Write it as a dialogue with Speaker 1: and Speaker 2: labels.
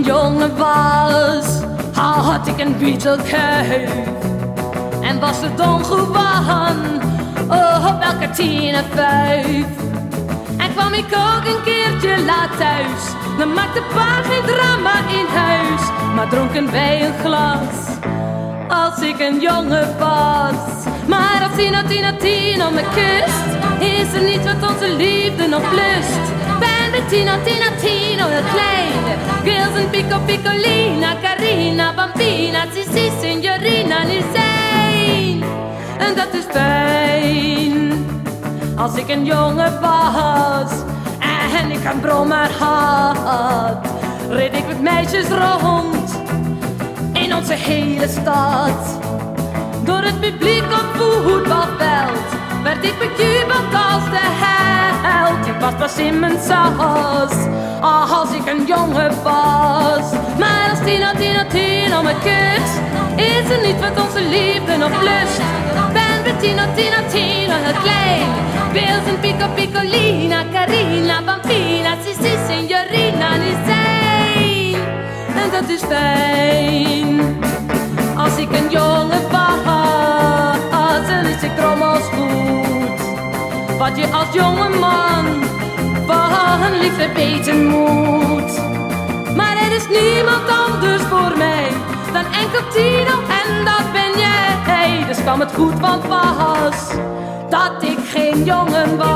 Speaker 1: een jongen was, had ik een Beetle-kuif. En was de Don Juan, oh, op elke tien en vijf. En kwam ik ook een keertje laat thuis, dan maakte pa geen drama in huis, maar dronken bij een glas. Als ik een jongen was, maar als Tina, Tina, Tina me kust, is er niets wat onze liefde nog blust. Ben met Tina, Tina, Tino heel klein. Pico, Picolina, Carina, Bambina, Sissi, Signorina, niet. En dat is fijn. Als ik een jongen was en ik een brommer had, reed ik met meisjes rond in onze hele stad. Door het publiek op voetbalveld werd ik bejubeld als de held. Ik was pas in mijn saus als ik een jongen was. Als Tina, Tina, Tina me kust, is er niet wat onze liefde nog blust. Ben we Tina, Tina, heel klein. Wils en Pico, Picolina, Carina, Bambina, Sissi, Signorina, niet zijn. En dat is fijn. Als ik een jongen was, dan is ik drommels goed. Wat je als jonge man van liefde weten moet. Niemand anders voor mij dan enkel Tino en dat ben jij. Dus kwam het goed van pas dat ik geen jongen was.